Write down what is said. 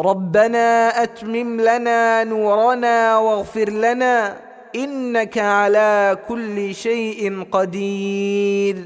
ربنا أتمم لنا نورنا واغفر لنا إنك على كل شيء قدير.